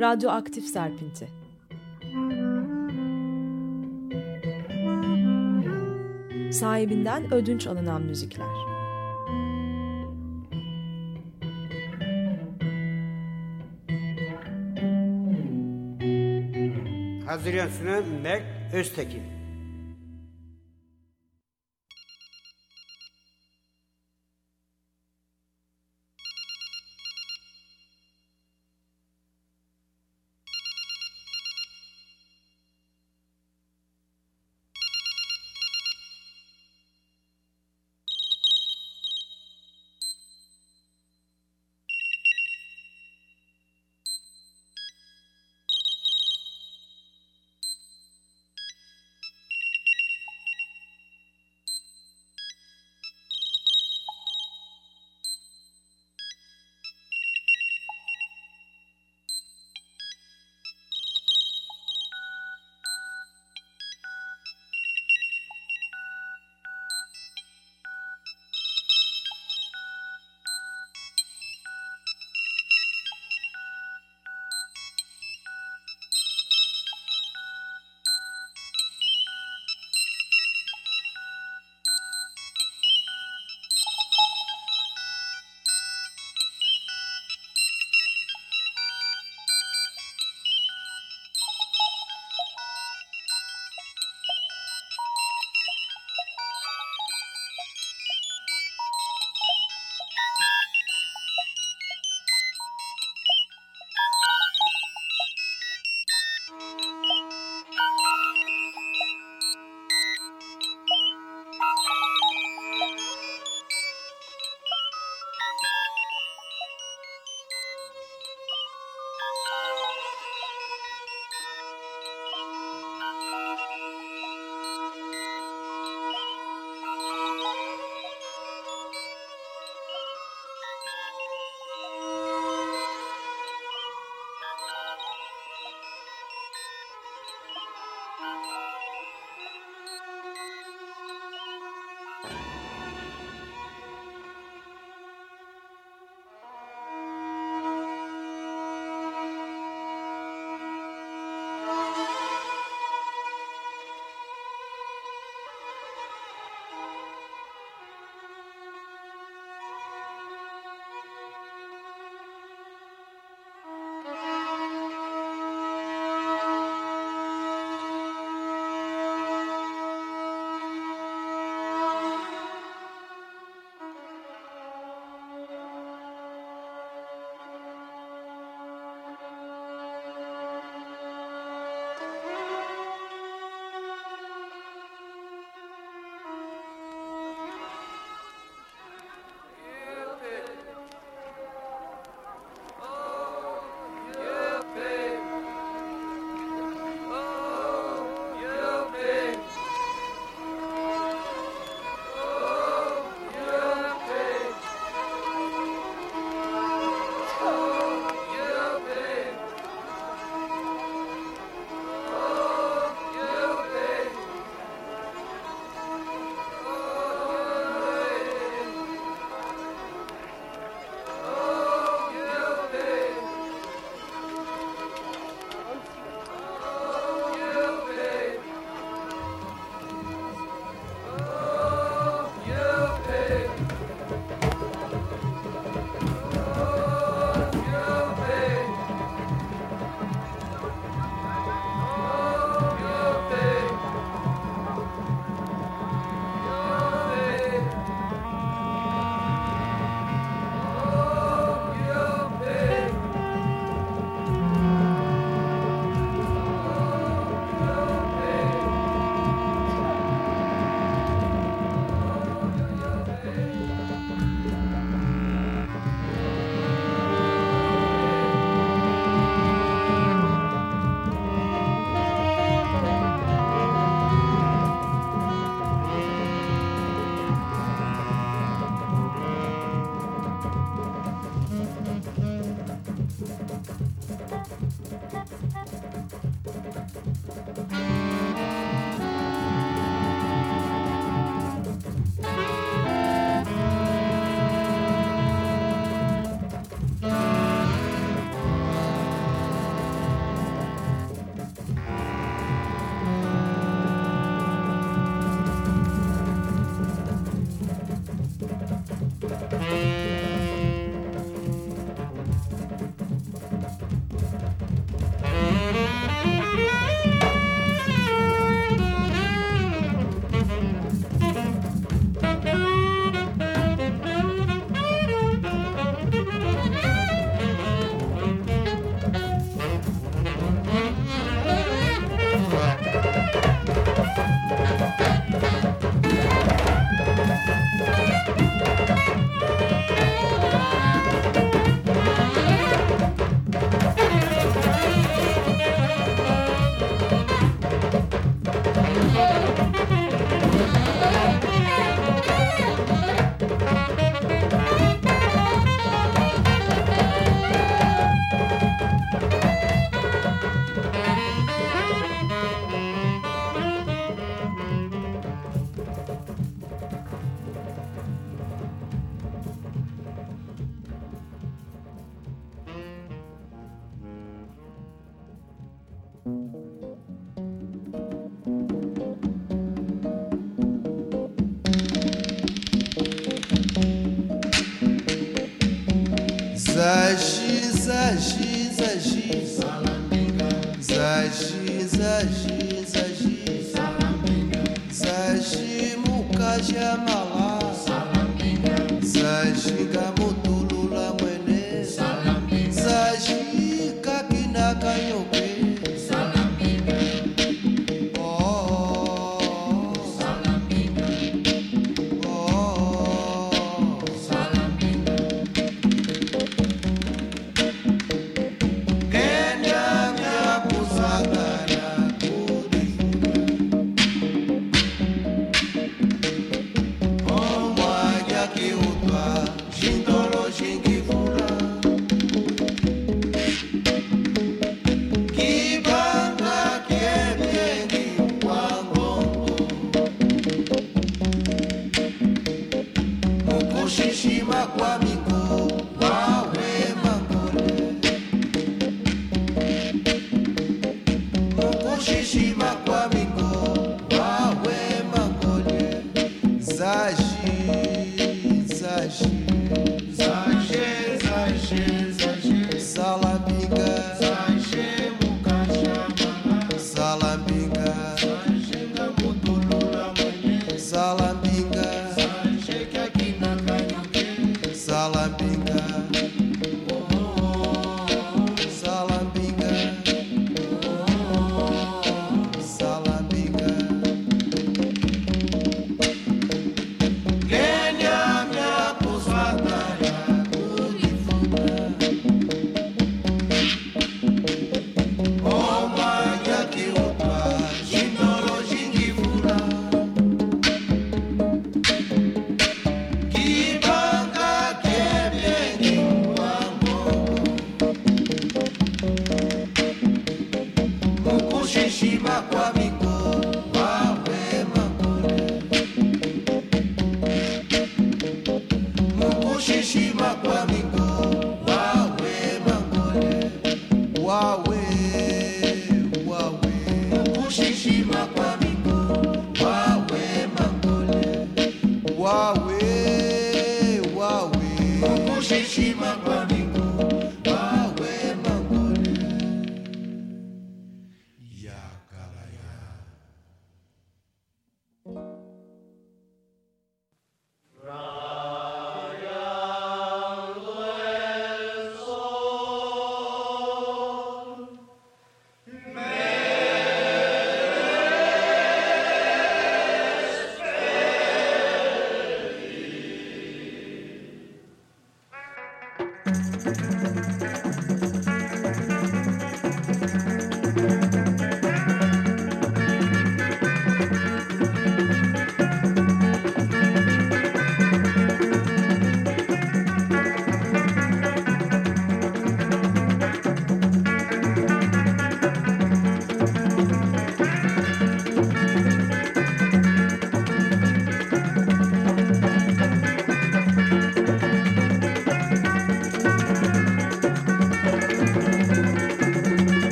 Radyoaktif Serpinti Sahibinden ödünç alınan müzikler Hazırlayan sunan Berk Öztekin.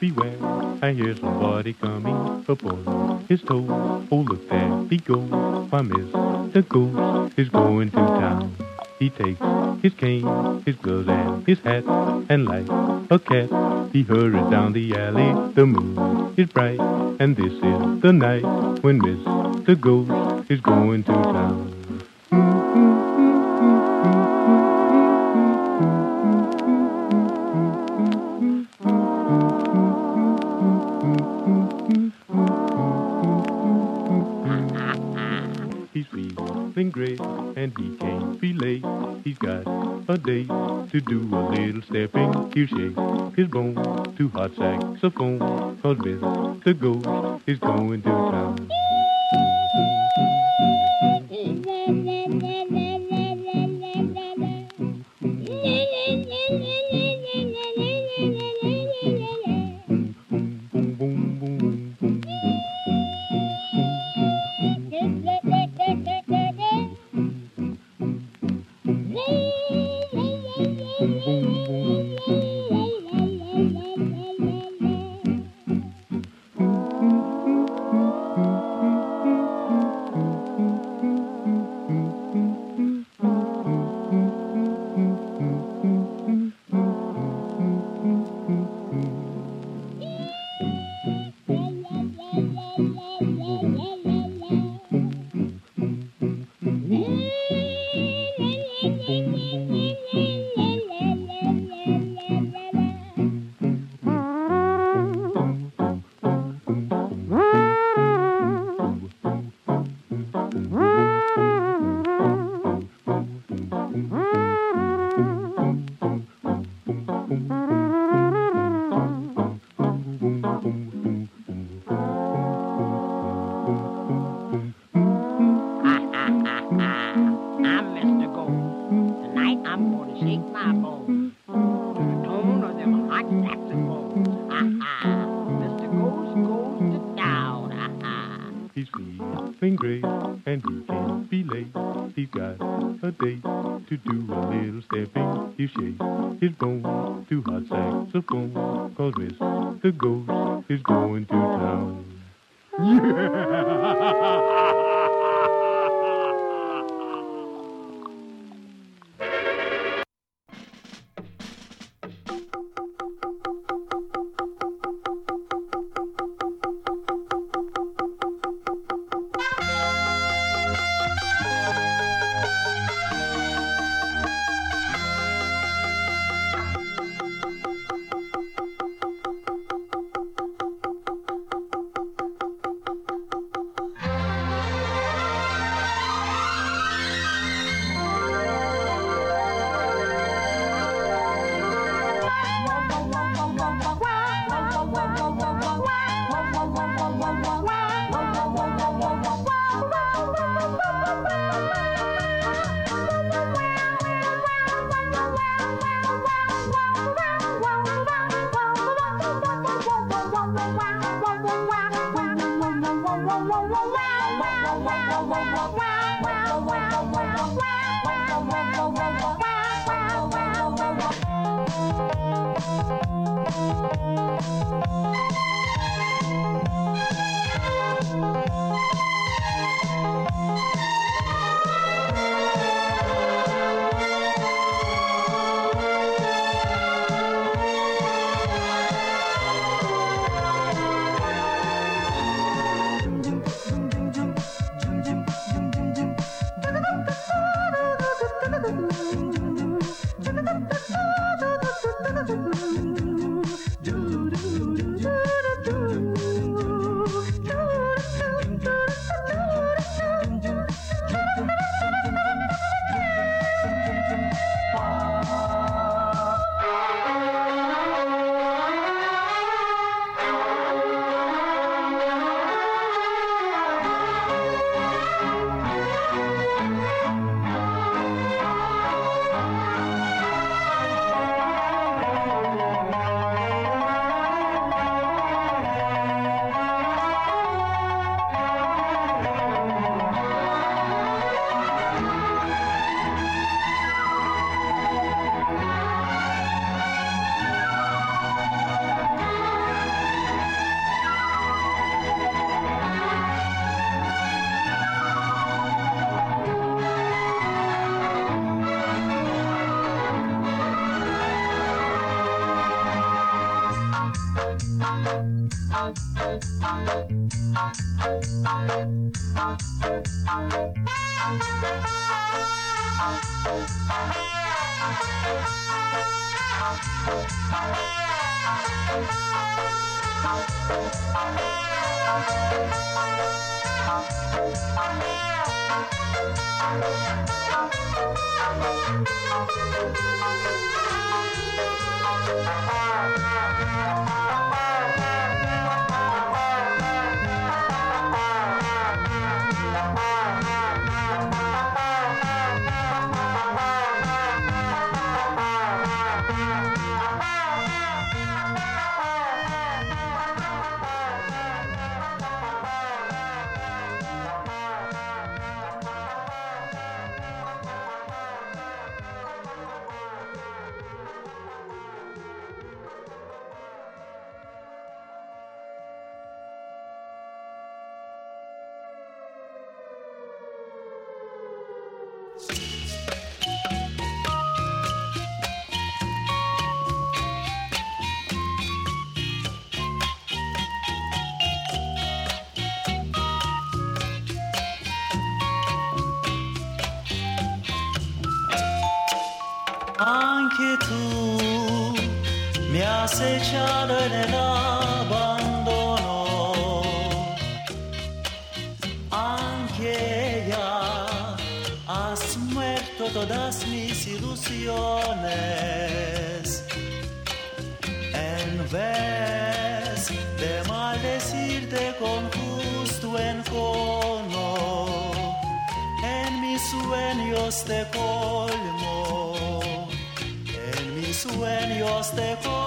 Beware. I hear somebody coming up on his toes. Oh, look there he goes. Why, Mr. Ghost is going to town. He takes his cane, his gloves, and his hat, and like a cat, he hurries down the alley. The moon is bright, and this is the night when Mr. Ghost is going to town. And he can't be late. He's got a date to do a little stepping. He'll shake his bone to hot saxophone. Cause Mr. Ghost is going to town. anche tu mi hai secciato le En vez de maldecirte con justo encono, en mis sueños te colmo, en mis sueños te colmo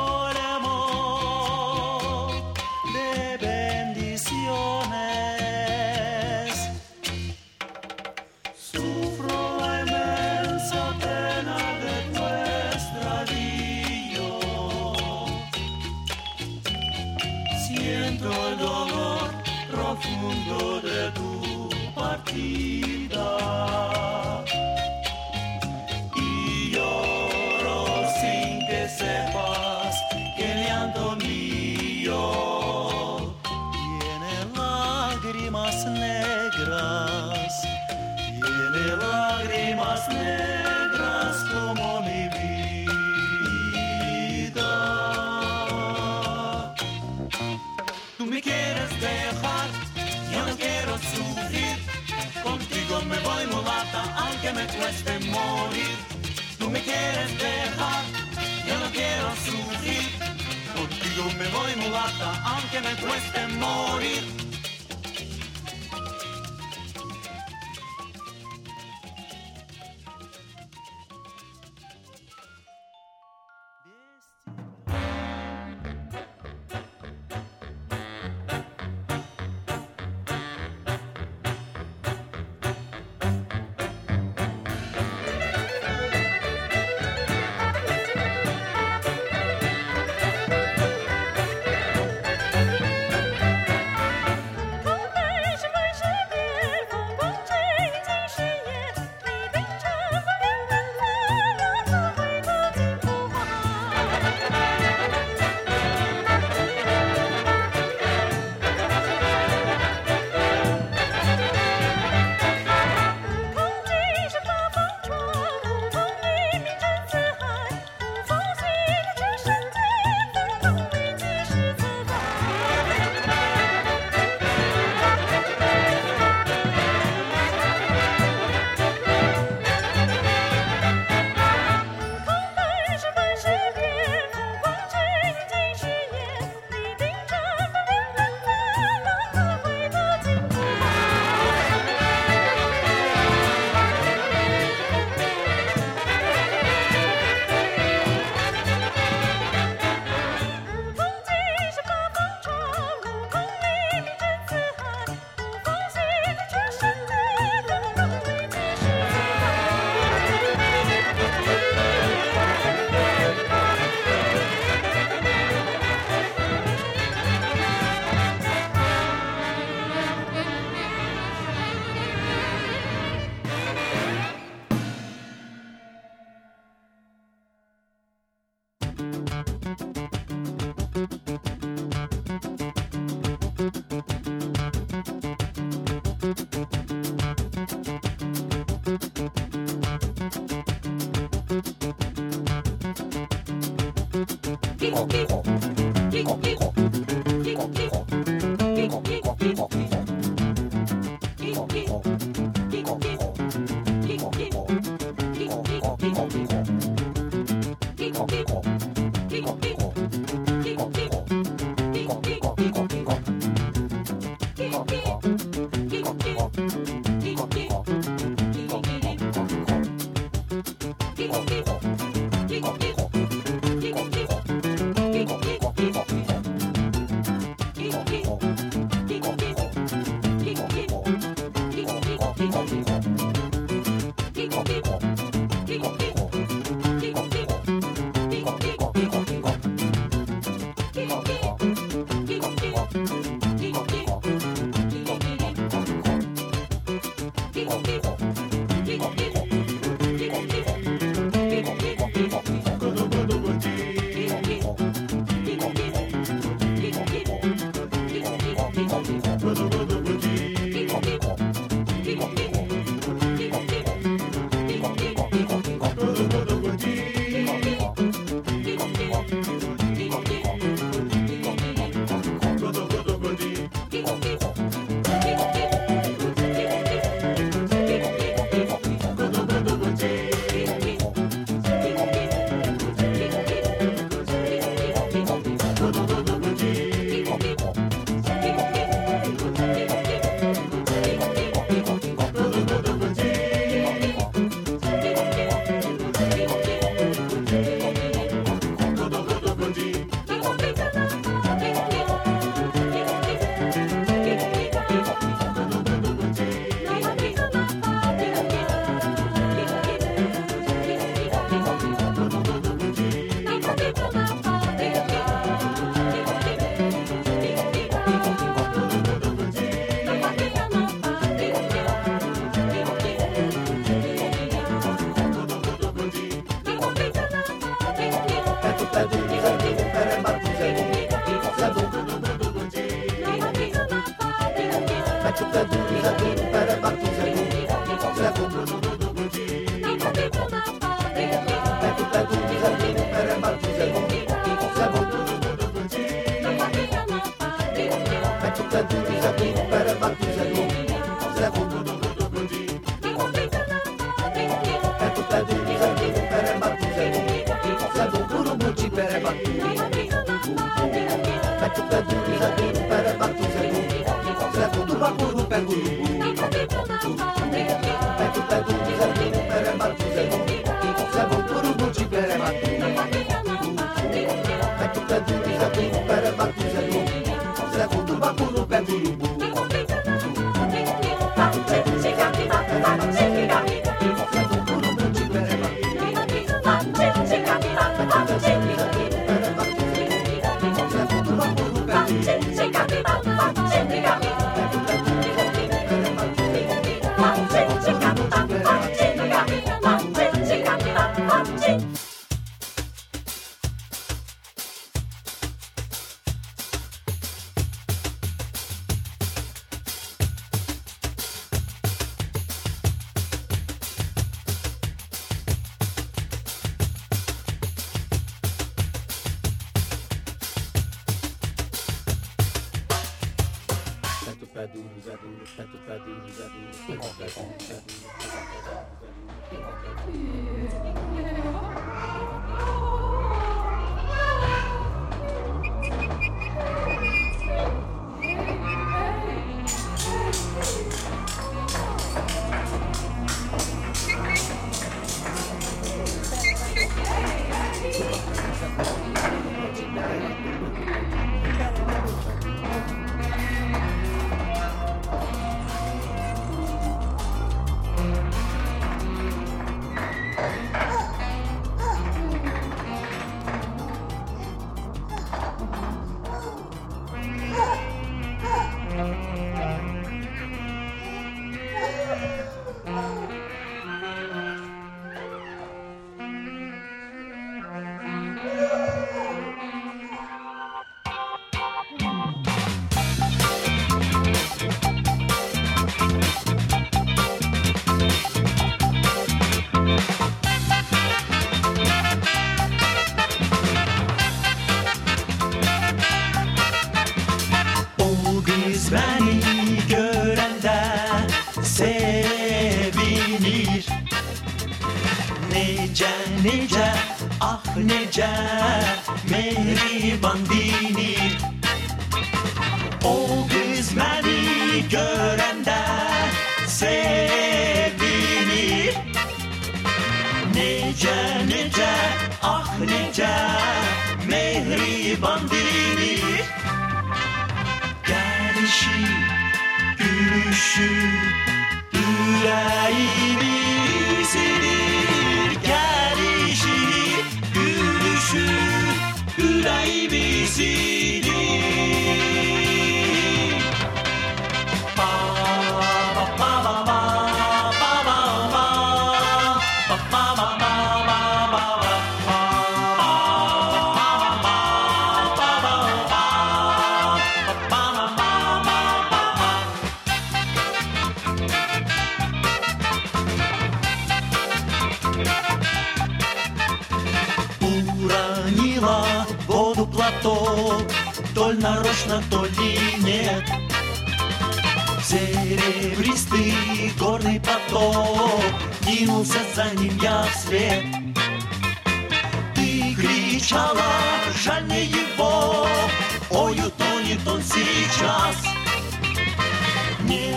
Me quieres dejar, yo no quiero sufrir. Contigo me voy mulata, aunque me cueste morir.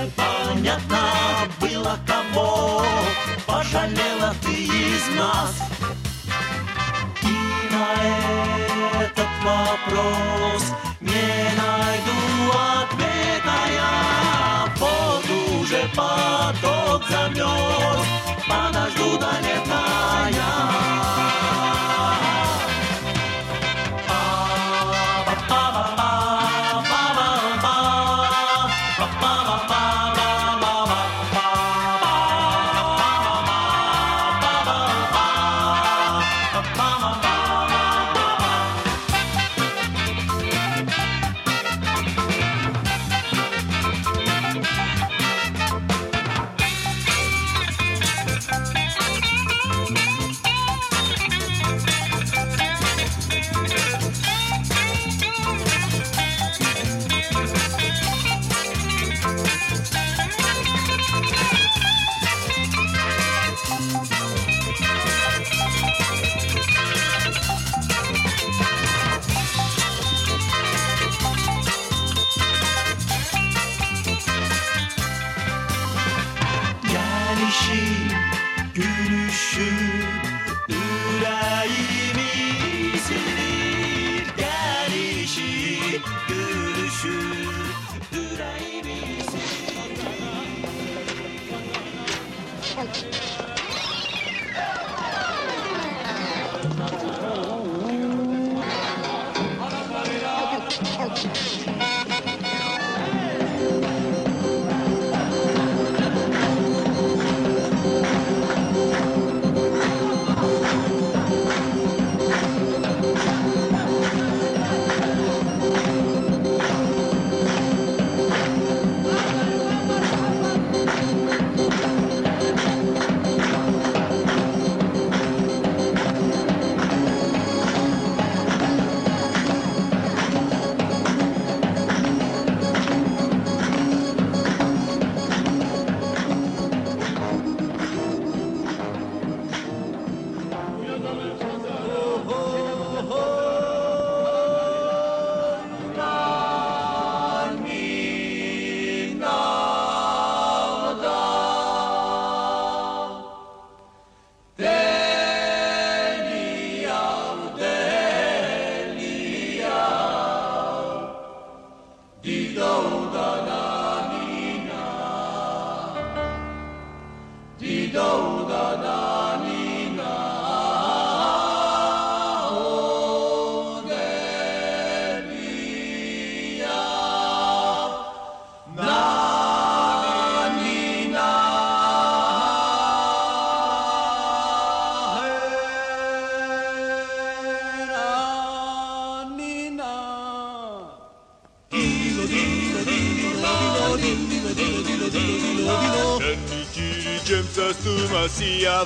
Непонятно было кого Пожалела ты из нас. И на этот вопрос Не найду ответа я. Вот уже поток замерз Подожду до лета я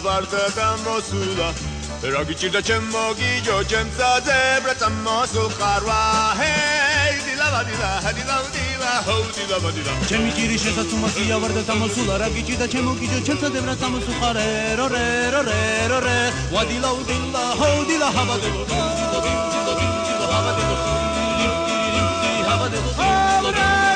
ვარდა გამოსულა რა გიჭირდა ჩემ მოგიჯო ჩემ საძებრა წამოსულყარვა ჰეი დილავა დილა დილავა დილა ჰოუ დილავა დილა ჩემი ჭირი შესაძუმასია ვარდა გამოსულა რა გიჭირდა ჩემ მოგიჯო ჩემ საძებრა წამოსულყარე რორე რორე რორე ვა დილავა დილა ჰოუ დილა ჰავა დილო დილა დილა დილა ჰავა დილო დილა დილა ჰავა დილო დილა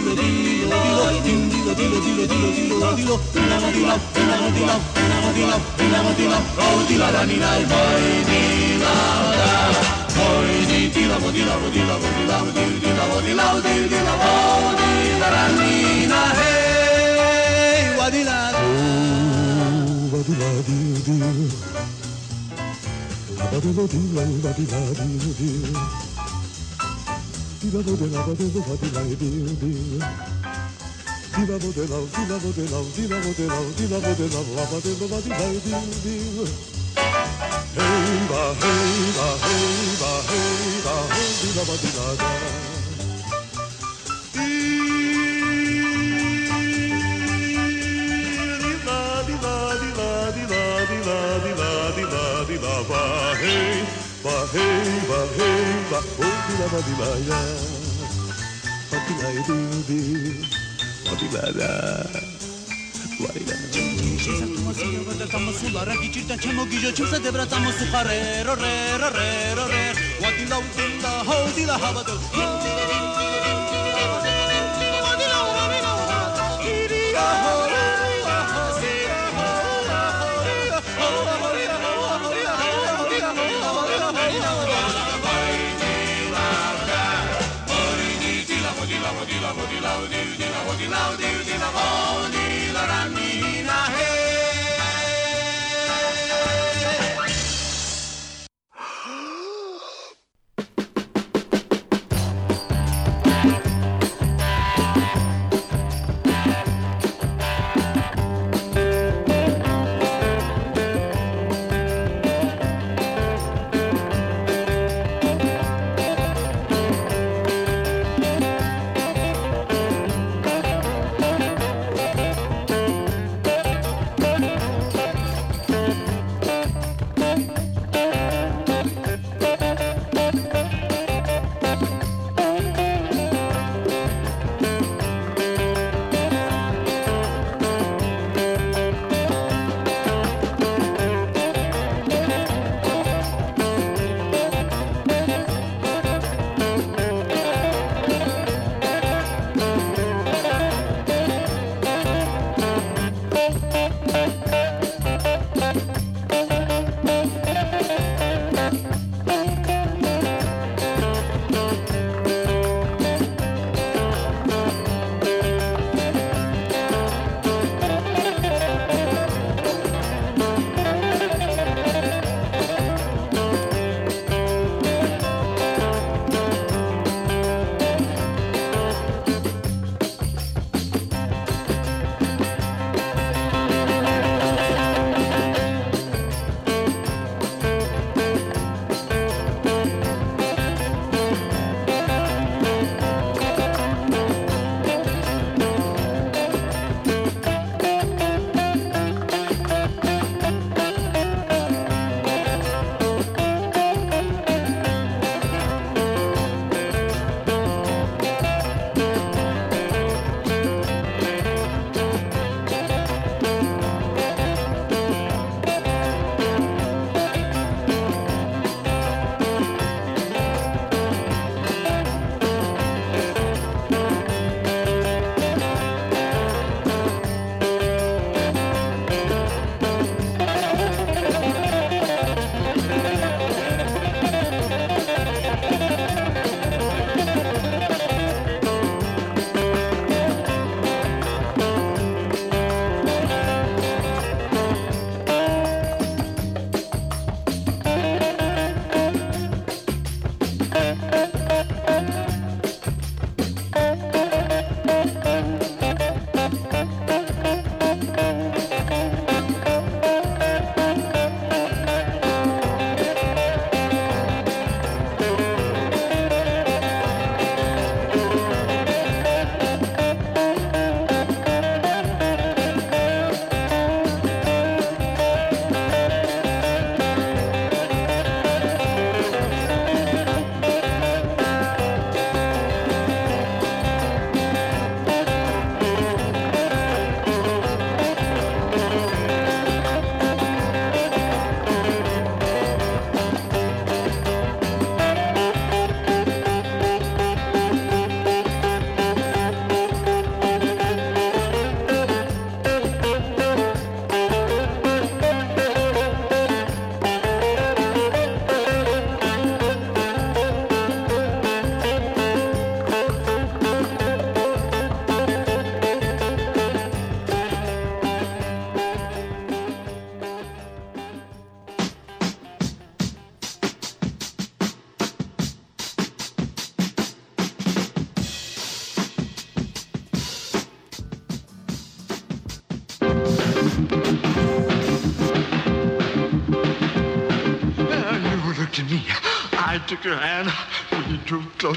dillo, dillo, dillo, dillo, dillo, dillo, dinamo, dillo, dinamo, dillo, dinamo, dillo, dinamo, dillo, oh, dillo, la nina, il poi dilamo, da, poi di dilamo, dilamo, dilamo, dilamo, dillo, dilamo, dilamo, dillo, dilamo, oh, dillo, la nina, hey, guadila, oh, guadila, dillo, dillo, Badilo dilo, badila dilo dilo, dilo dilo, badilo badila dilo dilo. Di la bo de la, di la bo de la, di la bo de la, di la bo de la, la ba de la ba di la di di. Hey ba hey ba hey ba hey ba hey di la ba di la da. Di di la di la di la di la di la di la di la di la ba hey ba hey ba hey ba oh di la ba di la ya. Ba di la di di. Marivara, Marivara. Sulara gicirten çemo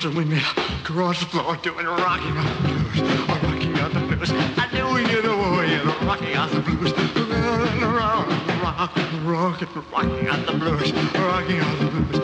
children, we made a garage floor doing Rocky Mountain Blues. Oh, Rocky Mountain Blues. I knew you know we're in a Rocky Mountain Blues. Round and round, rock, rock, rock, Rocky Mountain Blues. Rocky Mountain Blues.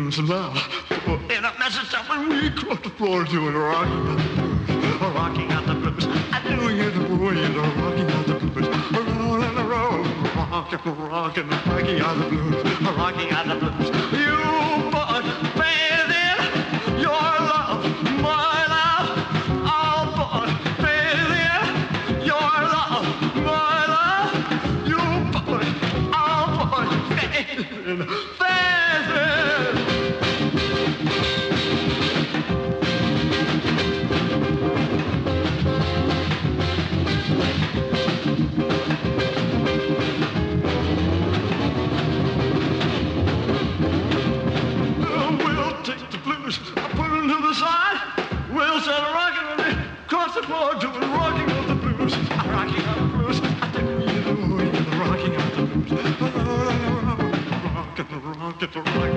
dreams now. In a message of a we what the floor to and rock. Rocking out the blues. I knew you'd ruin it. Rocking out the blues. Roll and roll. Rocking, rocking, rocking out the blues. Rocking out the blues. You put faith in your love, my love. I'll put faith in your love, my love. You put, I'll put faith in. the right.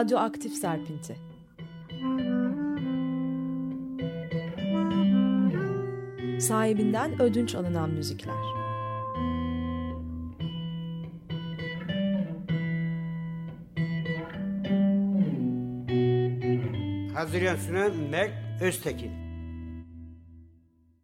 Radyoaktif Serpinti Sahibinden ödünç alınan müzikler Hazırlayan sunan Mert Öztekin.